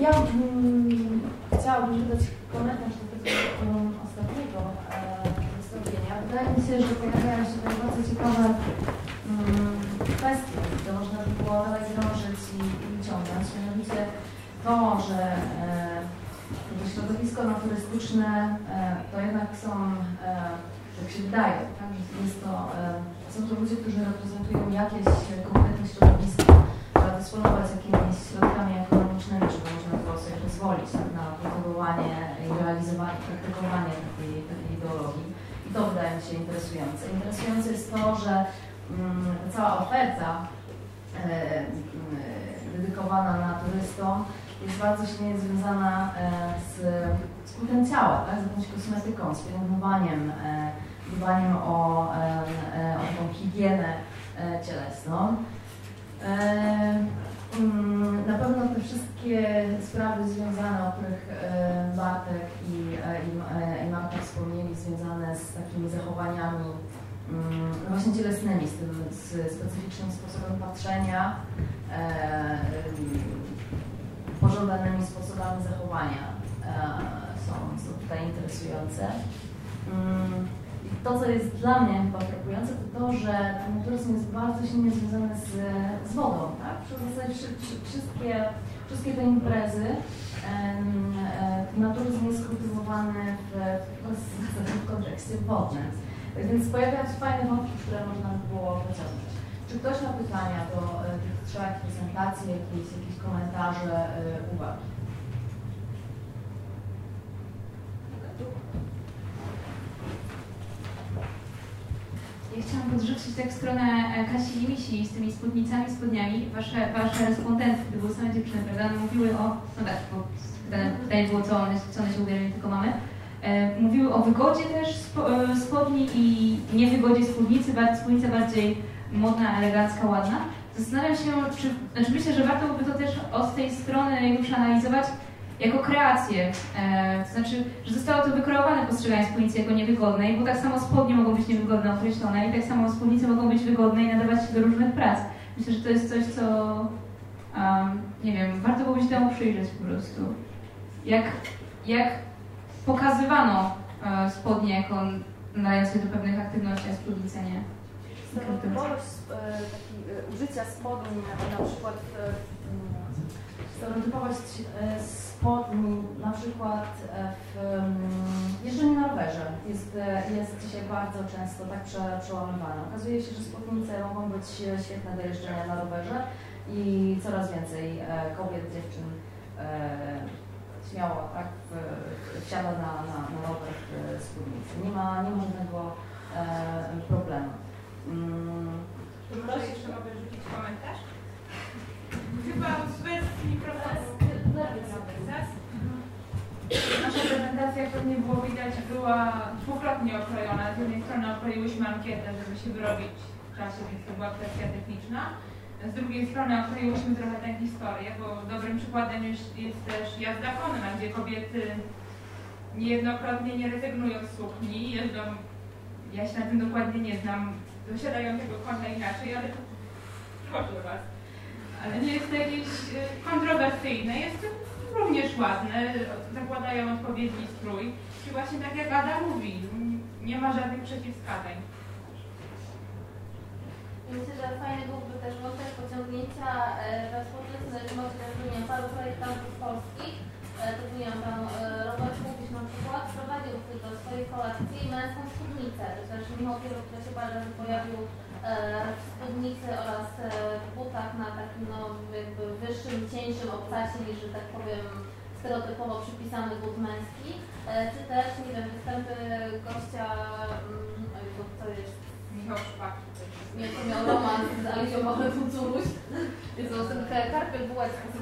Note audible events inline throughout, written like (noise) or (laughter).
Ja chciałabym dodać komentarz do tego ostatniego wystąpienia. Wydaje mi się, że pojawiają się tutaj bardzo ciekawe um, kwestie, które można by było dalej drążyć i, wyciągnąć. Mianowicie to, że e, środowisko naturystyczne e, to jednak są, e, się wydaje, tak, jest to, są to ludzie, którzy reprezentują jakieś konkretne środowisko, interesujące. Interesujące jest to, że mm, cała oferta e, mm, dedykowana na turystom jest bardzo silnie związana e, z, z potencjałem, tak, z jakąś kosmetyką, z pielęgnowaniem, e, dbaniem o, o tą higienę cielesną. Mm, na pewno te wszystkie sprawy związane, o których Bartek i, i, i Marta wspomnieli, związane z takimi zachowaniami właśnie cielesnymi, z tym z specyficznym sposobem patrzenia, pożądanymi sposobami zachowania są, są tutaj interesujące. Mm, to, co jest dla mnie chyba frapujące, to to, że ten turyzm jest bardzo silnie związany z, z wodą. Tak? Przez zasadzie wszystkie, wszystkie te imprezy, um, turyzm jest kultywowany w, w, w kontekście wodnym. Więc pojawiają się fajne wątki, które można by było pociągnąć. Czy ktoś ma pytania do e, tych trzech prezentacji, jakieś, jakieś komentarze, e, uwagi? Ja chciałam podrzucić tak stronę e, Kasi Limisi z tymi spódnicami, spodniami. Wasze, wasze respondentki, to były same dziewczyny, prawda, one mówiły o, no tak, bo pytanie było, co one, co one się ubierają, tylko mamy. E, mówiły o wygodzie też e, spodni i niewygodzie spódnicy, spódnica bardziej modna, elegancka, ładna. Zastanawiam się, czy, znaczy myślę, że warto by to też od tej strony już analizować, jako kreację. E, to znaczy, że zostało to wykreowane postrzeganie spódnicy jako niewygodnej, bo tak samo spodnie mogą być niewygodne określone i tak samo spódnice mogą być wygodne i nadawać się do różnych prac. Myślę, że to jest coś, co um, nie wiem, warto było się temu przyjrzeć po prostu. Jak, jak pokazywano e, spodnie jako nadające do pewnych aktywności, a spódnice nie. Stereotypowość e, e, użycia spodni na, przykład stereotypowość spodni, na przykład e, w jeżdżeniu na rowerze jest, e, jest dzisiaj bardzo często tak prze, przełamywane. Okazuje się, że spódnice mogą być świetne do jeżdżenia na rowerze i coraz więcej e, kobiet, dziewczyn śmiało tak, wsiada na, na, na rower w spódnicy. Nie ma, nie ma żadnego problemu. Hmm. Może jeszcze mogę rzucić komentarz? Chyba bez mikrofonu. Nasza prezentacja, jak pewnie było widać, była dwukrotnie okrojona. Z jednej strony okroiłyśmy ankietę, żeby się wyrobić w czasie, więc to była kwestia techniczna. Z drugiej strony okroiłyśmy trochę tę historię, bo dobrym przykładem jest, jest też jazda konna, gdzie kobiety niejednokrotnie nie rezygnują z sukni, jeżdżą, ja się na tym dokładnie nie znam, dosiadają tego konia inaczej, ale proszę Was. Ale nie jest to jakieś y, kontrowersyjne, jest to również ładne, zakładają odpowiedni strój. I właśnie tak jak Ada mówi, nie ma żadnych przeciwwskazań. Myślę, że fajny przypisany but męski. Czy też, nie wiem, występy gościa, mm, co jest Michał Szpak. Nie, to miał romans z Alicją Małe-Fucuruś. Jest to ten Karpel Bułecki, z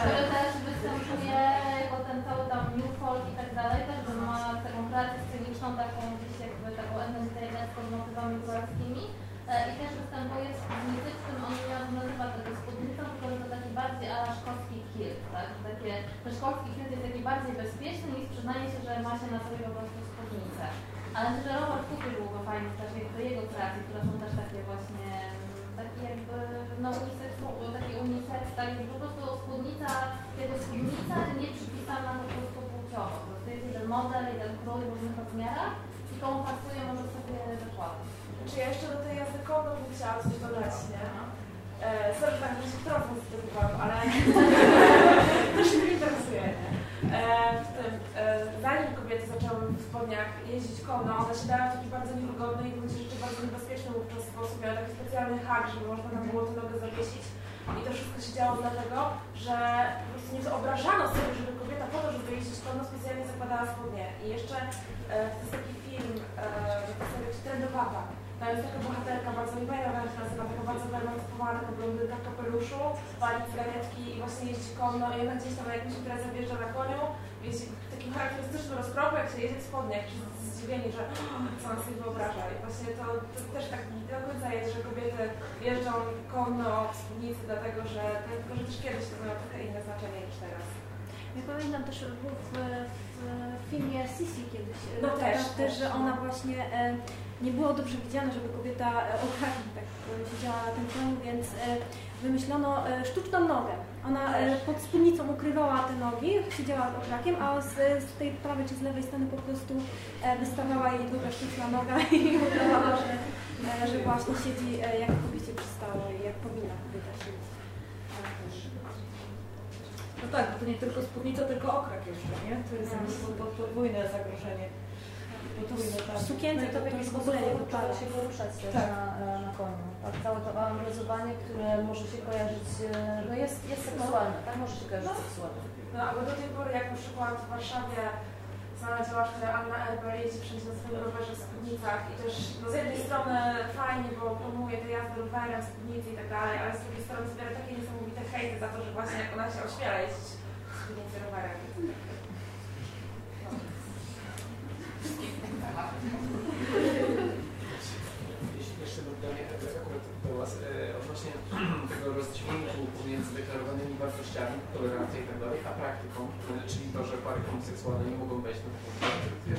który też występuje jako ten cały tam New Folk i tak dalej, też że ma taką kreację sceniczną, taką gdzieś jakby taką etnozytejneską z motywami góralskimi. E, I też występuje w którym on nazywa tego spódnicą, tylko że to taki bardziej ala szkocki kilt, tak? Takie, że szkocki kilt jest taki bardziej bezpieczny niż przyznaje się, że ma się na sobie po prostu spódnicę. Ale myślę, że Robert Cooper był go fajny też jakby jego kreacje, które są też takie właśnie takie jakby no uniseksu, takie uniseksu będzie spódnica nie przypisana po prostu płciowo. Po prostu jest jeden model, jeden krój w różnych rozmiarach i komu pasuje może sobie dokładać. Czy ja jeszcze do tej jazdy konno bym chciała coś dodać, tak, że się trochę zdecydowałam, ale (laughs) też mnie interesuje? E, w tym, e, zanim kobiety zaczęły w spodniach jeździć konno, one się dały w taki bardzo niewygodny i w gruncie rzeczy bardzo niebezpieczny wówczas sposób. Miały taki specjalny hak, żeby można tam było tę nogę zawiesić. I to wszystko się działo dlatego, że po prostu nie wyobrażano sobie, żeby kobieta po to, żeby jeździć konno, specjalnie zakładała spodnie. I jeszcze e, to jest taki film, e, to sobie Trendowata. Tam jest taka bohaterka, bardzo nie pamiętam jak się nazywa, taka bardzo wyemancipowana, taka blondynka w kapeluszu, pali cygaretki i właśnie jeździ konno i ona gdzieś tam na jakimś imprezie wjeżdża na koniu, jeździ w takim charakterystycznym rozkroku, jak się jedzie w spodniach, wszyscy zdziwieni, że co on sobie wyobraża. I właśnie to, to też tak nie do końca jest, że kobiety jeżdżą konno w spódnicy, dlatego że, tylko że też kiedyś to miało trochę inne znaczenie niż teraz. Ja pamiętam też w, w, w filmie Sisi kiedyś, No e, też, też, że no. ona właśnie e, nie było dobrze widziane, żeby kobieta e, okraki tak e, siedziała na tym koniu, więc e, wymyślono sztuczną nogę. Ona pod spódnicą ukrywała te nogi, siedziała z okrakiem, a z, z tej prawej czy z lewej strony po prostu wystawała jej druga sztuczna noga (laughs) i udawała, że, że właśnie siedzi jak kobiecie przystało i jak powinna kobieta siedzieć. No tak, bo to nie tylko spódnica, tylko okrak jeszcze, nie? To jest po- podwójne zagrożenie. Tak. W sukience to w jakiś w ogóle nie wypada. Się poruszać też Tak. na, e, na koniu. Tak, całe to amrozowanie, które może się kojarzyć, e, no jest, jest seksualne, tak? Może się kojarzyć seksualnie. No albo do tej pory, jak na przykład w Warszawie znana działaczka Anna Erber jeździ wszędzie na swoim rowerze w spódnicach i też no, z jednej strony fajnie, bo promuje te jazdy rowerem, spódnicy i tak dalej, ale z drugiej strony zbiera takie niesamowite hejty za to, że właśnie jak ona się ośmiela jeździć w spódnicy rowerem. Jeśli jeszcze pytanie akurat do Was e, odnośnie (clears throat) tego rozdźwięku pomiędzy deklarowanymi wartościami, tolerancją i tak dalej, a praktyką, e, czyli to, że pary homoseksualne nie mogą wejść na taką ja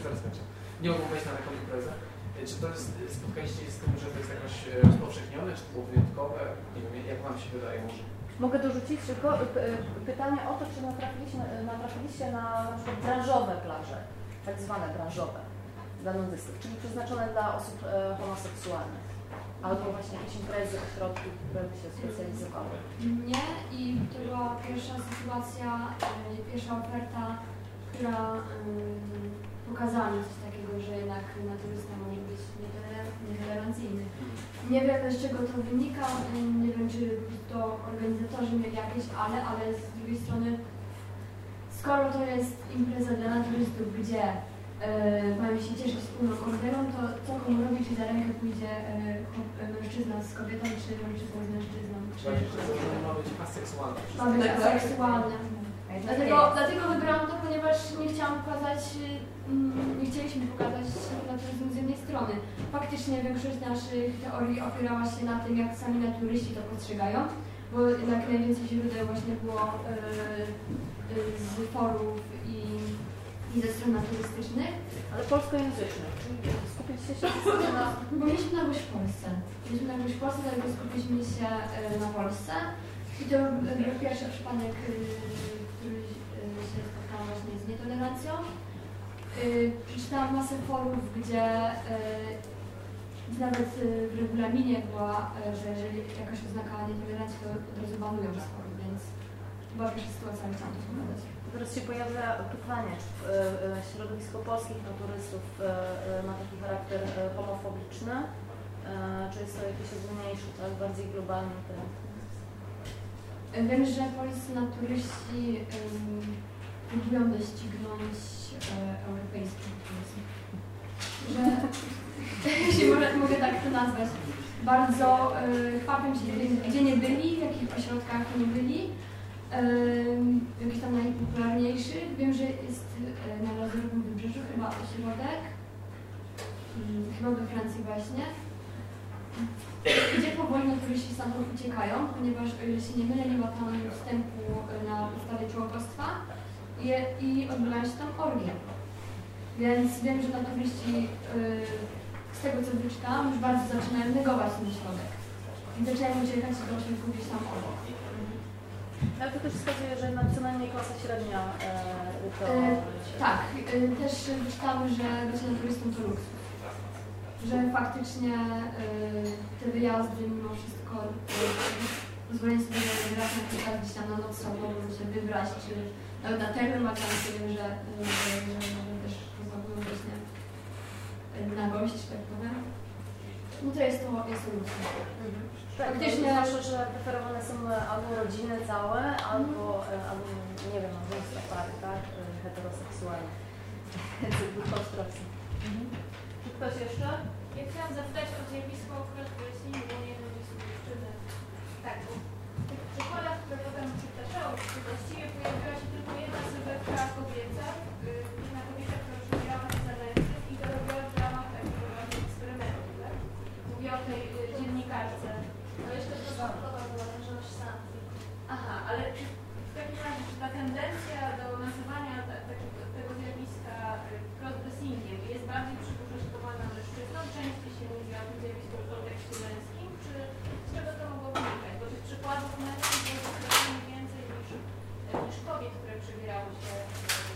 nie mogą wejść na taką imprezę. E, Czy to jest, spotkaliście się z tym, że to jest jakoś rozpowszechnione, czy to było wyjątkowe? Nie wiem, jak Wam się wydaje może? Mogę dorzucić tylko pytanie o to, czy natrafiliście, natrafiliście na, na przykład branżowe plaże, tak zwane branżowe dla nudystów, czyli przeznaczone dla osób e, homoseksualnych. Albo właśnie jakieś imprezy, ośrodki, które by się specjalizowały. Nie i to była pierwsza sytuacja, y, pierwsza oferta, która y, pokazała mi coś takiego, że jednak naturysta może być nietoler- nietolerancyjny. Nie wiem z czego to wynika, nie wiem czy to organizatorzy mieli jakieś ale, ale z drugiej strony skoro to jest impreza dla naturystów, gdzie e, mają się cieszyć wspólną organą, to co komu robić, czy za rękę pójdzie e, e, mężczyzna z kobietą, czy mężczyzna z mężczyzną, czy ma być aseksualne. ma być Tak, tak. Dlatego, dlatego wybrałam to, ponieważ nie chciałam pokazać, mm, nie chcieliśmy pokazać naturyzmu z jednej strony. Faktycznie większość naszych teorii opierała się na tym, jak sami naturyści to postrzegają, bo jednak najwięcej źródeł właśnie było e, e, z forów i, i ze stron naturystycznych. Ale polskojęzycznych, czyli skupić się się (laughs) na... Bo mieliśmy nagłość w Polsce. Mieliśmy nagłość w Polsce, dlatego skupiliśmy się e, na Polsce. I to był pierwszy przypadek, e, który e, się spotkałam właśnie z nietolerancją. Przeczytałam masę forów, gdzie nawet w regulaminie była, że jeżeli jakaś oznaka nietolerancji, to od razu banują z forum, więc ale chciałam to pokazać. Teraz się pojawia pytanie, czy e, e, środowisko polskich naturystów e, ma taki charakter homofobiczny, czy jest to jakiś ogólniejszy, tak, bardziej globalny temat? Wiem, że polscy naturyści um, próbują doścignąć e, europejski turyzm. Że, (laughs) jeśli mogę, mogę tak to nazwać, bardzo e, chwapią się tym, gdzie nie byli, w jakich ośrodkach nie byli, e, jakichś tam najpopularniejszych. Wiem, że jest e, na Lazurowym Wybrzeżu chyba ośrodek, mm, chyba we Francji właśnie, gdzie powoli naturyści stamtąd uciekają, ponieważ o ile się nie mylę, nie ma tam wstępu na podstawie członkostwa i, i odbywają się tam orgie. Więc wiem, że naturyści yy, z tego co wyczytałam już bardzo zaczynają negować ten środek. I zaczynają uciekać do ośrodków gdzieś tam obok. Ale to też wskazuje, że jednak co najmniej klasa średnia e, to... E, tak, e, też czytamy, że bycie naturystą to luksus. Że faktycznie te wyjazdy mimo wszystko pozwolenie sobie raz na przykład gdzieś tam na noc sobą się wybrać, czy nawet na termin wakacji, wiem, że, że, że, że też pozwalają właśnie na gość, tak powiem. No to jest to, jest to luksus. Tak, Faktycznie- to zwłaszcza, że preferowane są albo rodziny całe, albo, e, albo nie wiem, małżeństwa pary, tak? E, Heteroseksualne. Konstrukcji. (laughs) Czy ktoś jeszcze? Ja chciałam zapytać o zjawisko crossdressing, bo nie wiem, czy dziewczyny. Tak, bo w tych przykładach, które potem przytaczałam, to właściwie pojawiła się tylko jedna sylwetka kobieca, Aha, ale czy w takim razie, ta tendencja do nazywania ta, takiego, tego zjawiska y, crossdressingiem jest bardziej przyporządkowana mężczyznom? Częściej się mówi o tym zjawisku w kontekście męskim, czy z czego to mogło wynikać? Bo tych przykładów męskich było zdecydowanie więcej niż, niż kobiet, które przebierały się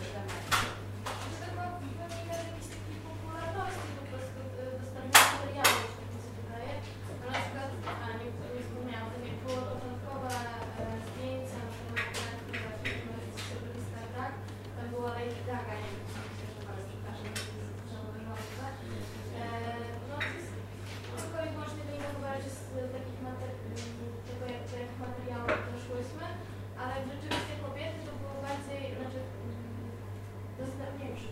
y, za mężczyzn. Czy to była wynika z jakiejś takiej popularności po prostu y, dostępnych materiałów, tak mi się wydaje? No na przykład, a nie, nie wspomniałam, tak jak było początkowe e, zdjęcia na temat środowiska, tak? Tam była Lady Gaga, nie wiem, czy się że bardzo przepraszam, żałujące. No to jest tylko i wyłącznie wynika chyba raczej z takich mater- tego, jak, jak materiałów doszłyśmy, ale rzeczywiście kobiety to było bardziej, znaczy dostępniejsze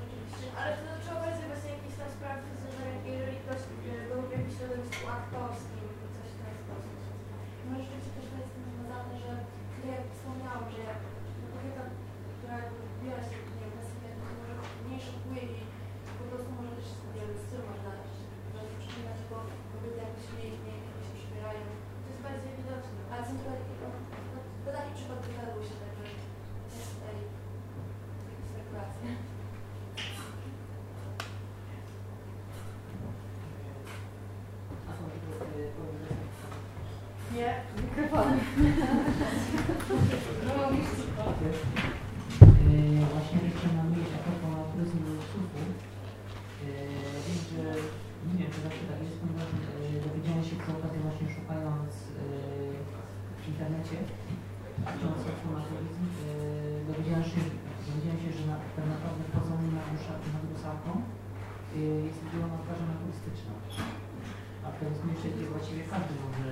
rzeczywiście, ale to trzeba bardziej właśnie jakieś tam sprawy fizyczne, jak jeżeli ktoś e, był w jakimś środowisku aktorskim, to coś w ten sposób. No rzeczywiście też to jest z tym związane, że tak jak wspomniałam, że jak no, kobieta, która jakby ubiera się, nie wiem, na sobie, to może mniej szokuje i po prostu może też, nie wiem, styl można że przyczyna tego kobiety jakoś mniej, mniej się przybierają. To jest bardziej widoczne. Ale są tutaj, no, no, to taki przykład wydarzył się, także jest tutaj takie spekulacje. Nie, mikrofonem. Yy, Właśnie jeszcze mam mieć a propos turyzmu luksusu. Yy, Wiem, że nie wiem, czy zawsze tak jest, ponieważ yy, dowiedziałem się przy okazji właśnie szukając yy, w internecie, patrząc na turyzm, dowiedziałem się, dowiedziałem się, że na, tak naprawdę poza nad Rusalką yy, jest udzielona plaża turystyczna. A w tym mieście właściwie każdy może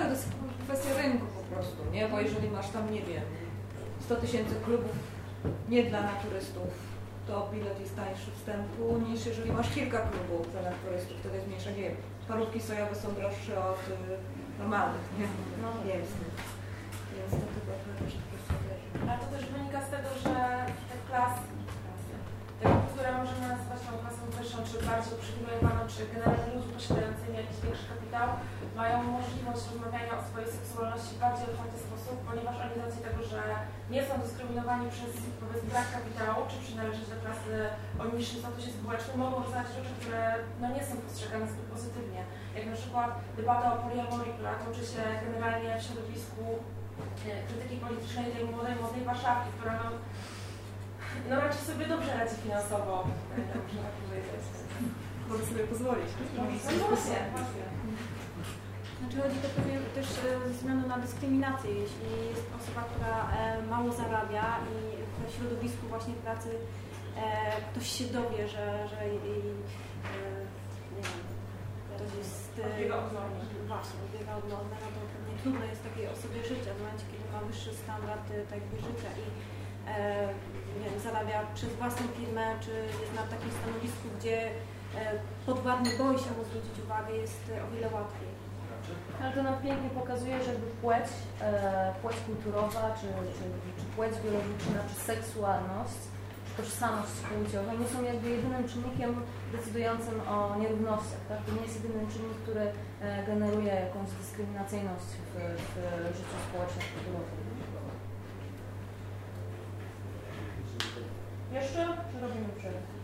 Tak, to jest kwestia rynku po prostu, nie? Bo jeżeli masz tam, nie wiem, 100 tysięcy klubów nie dla naturystów, to bilet jest tańszy wstępu niż jeżeli masz kilka klubów dla naturystów, wtedy jest mniejsza, nie wiem, parówki sojowe są droższe od y, normalnych, nie? No. Mięsnych. Więc to chyba to też wynika z tego, że te klasy, te grupy, które możemy nazywać tą klasą wyższą, czy bardziej uprzywilejowaną, czy generalnie ludzi posiadającymi jakiś większy kapitał, mają możliwość rozmawiania o swojej seksualności bardziej otwarty sposób, ponieważ oni racji tego, że nie są dyskryminowani przez powiedzmy brak kapitału, czy przynależeć do klasy o niższym statusie społecznym, mogą rozmawiać rzeczy, które no, nie są postrzegane zbyt pozytywnie. Jak na przykład debata o poliamorii, która toczy się generalnie w środowisku e, krytyki politycznej tej młodej, młodej Warszawki, która no, no raczej sobie dobrze radzi finansowo, można tak powiedzieć. Może sobie pozwolić. No właśnie, właśnie. Znaczy chodzi to pewnie też e, ze względu na dyskryminację, jeśli jest osoba, która e, mało zarabia i w środowisku właśnie pracy e, ktoś się dowie, że, że jej, nie wiem, ktoś jest... Odbiega od normy. Właśnie, odbiega od normy, no to pewnie trudno jest takiej osobie życia w momencie, kiedy ma wyższy standard tak życia i nie wiem, zarabia przez własną firmę, czy jest na takim stanowisku, gdzie e, podwładny boi się mu zwrócić uwagę, jest e, o wiele łatwiej. Ale to nam pięknie pokazuje, że płeć, e, płeć kulturowa, czy, czy, czy płeć biologiczna, czy seksualność, czy tożsamość płciowa nie są jakby jedynym czynnikiem decydującym o nierównościach. Tak? To nie jest jedyny czynnik, który e, generuje jakąś dyskryminacyjność w, w życiu społecznym, kulturowym. Jeszcze? Czy robimy przerwę?